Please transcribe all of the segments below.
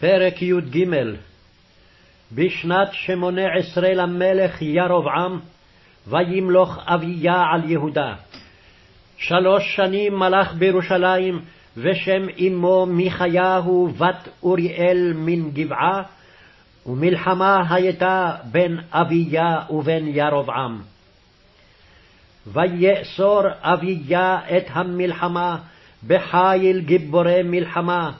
פרק י"ג בשנת שמונה עשרה למלך ירבעם, וימלוך אביה על יהודה. שלוש שנים מלך בירושלים, ושם אמו מיכיהו בת אוריאל מן גבעה, ומלחמה הייתה בין אביה ובין ירבעם. ויאסור אביה את המלחמה בחיל גיבורי מלחמה,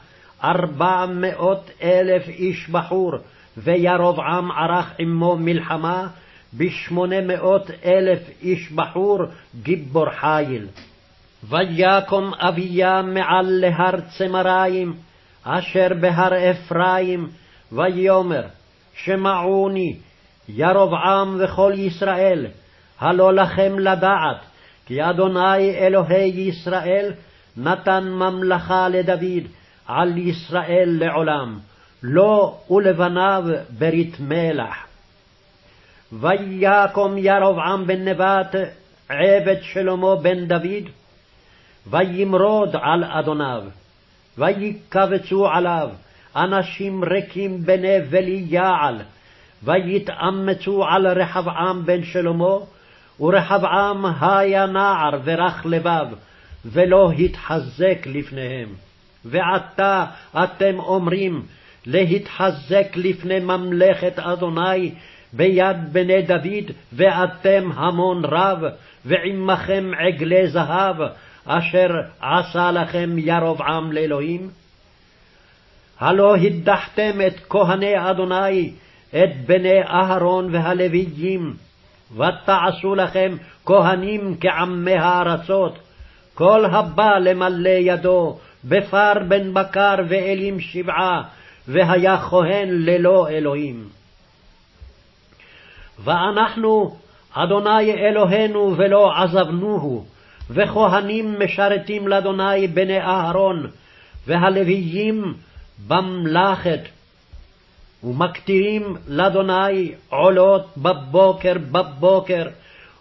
ארבע מאות אלף איש בחור, וירבעם ערך עמו מלחמה בשמונה מאות אלף איש בחור, גיבור חיל. ויקום אביה מעל להר צמריים, אשר בהר אפרים, ויאמר, שמעוני, ירבעם וכל ישראל, הלא לכם לדעת, כי אדוני אלוהי ישראל נתן ממלכה לדוד על ישראל לעולם, לו ולבניו ברית מלח. ויקום ירבעם בן נבט עבד שלמה בן דוד, וימרוד על אדוניו, ויקבצו עליו אנשים ריקים בני בליעל, ויתאמצו על רחבעם בן שלמה, ורחבעם היה נער ורך לבב, ולא התחזק לפניהם. ועתה אתם אומרים, להתחזק לפני ממלכת אדוני ביד בני דוד, ואתם המון רב, ועמכם עגלי זהב, אשר עשה לכם ירבעם לאלוהים? הלא הדחתם את כהני אדוני, את בני אהרון והלוויים, ותעשו לכם כהנים כעמי הארצות, כל הבא למלא ידו, בפר בן בקר ואלים שבעה, והיה כהן ללא אלוהים. ואנחנו, אדוני אלוהינו ולא עזבנוהו, וכהנים משרתים לאדוני בני אהרון, והלוויים במלאכת, ומקטירים לאדוני עולות בבוקר בבוקר,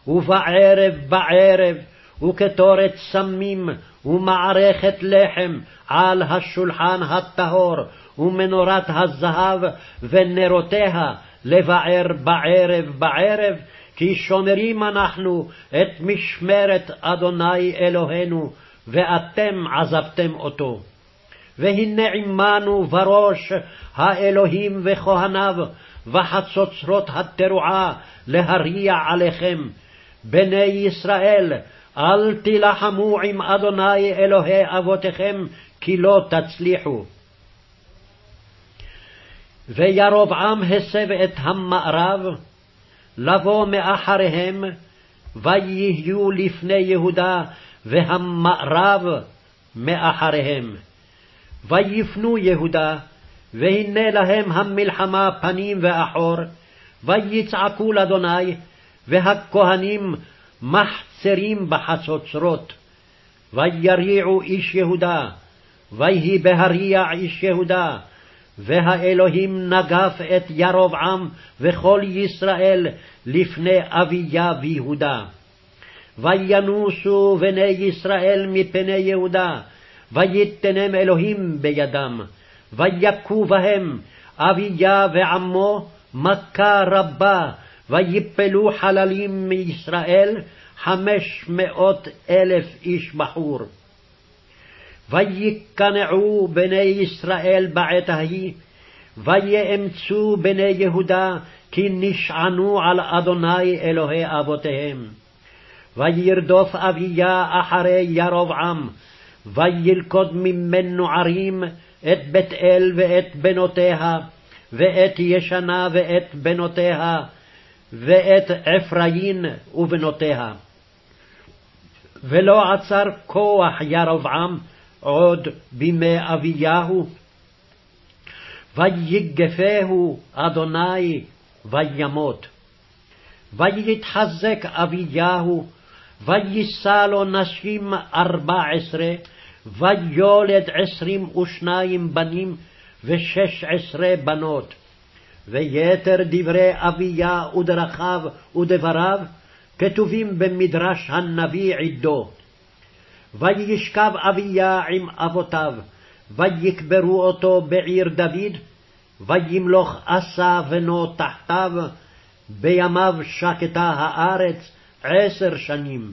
ובערב בערב, וקטורת סמים, ומערכת לחם על השולחן הטהור, ומנורת הזהב ונרותיה לבער בערב בערב, כי שומרים אנחנו את משמרת אדוני אלוהינו, ואתם עזבתם אותו. והנה עמנו בראש האלוהים וכהניו, וחצוצרות התרועה להריע עליכם. בני ישראל, אל תילחמו עם אדוני אלוהי אבותיכם, כי לא תצליחו. וירבעם הסב את המערב, לבוא מאחריהם, ויהיו לפני יהודה, והמערב מאחריהם. ויפנו יהודה, והנה להם המלחמה פנים ואחור, ויצעקו לאדוני, והכהנים מחצרים בחצוצרות. ויריעו איש יהודה, ויהי בהריע איש יהודה, והאלוהים נגף את ירבעם וכל ישראל לפני אביה ויהודה. וינוסו בני ישראל מפני יהודה, ויתנם אלוהים בידם, ויכו בהם אביה ועמו מכה רבה, ויפלו חללים מישראל חמש מאות אלף איש בחור. ויקנעו בני ישראל בעת ההיא, ויאמצו בני יהודה, כי נשענו על אדוני אלוהי אבותיהם. וירדוף אביה אחרי ירבעם, וילכוד ממנו ערים את בית אל ואת בנותיה, ואת ישנה ואת בנותיה, ואת עפרין ובנותיה. ולא עצר כוח ירבעם עוד בימי אביהו, ויגפהו אדוני וימות. ויתחזק אביהו, ויישא לו נשים ארבע עשרה, ויולד עשרים ושניים בנים ושש עשרה בנות. ויתר דברי אביה ודרכיו ודבריו כתובים במדרש הנביא עדו. וישכב אביה עם אבותיו, ויקברו אותו בעיר דוד, וימלוך אסא בנו תחתיו, בימיו שקטה הארץ עשר שנים.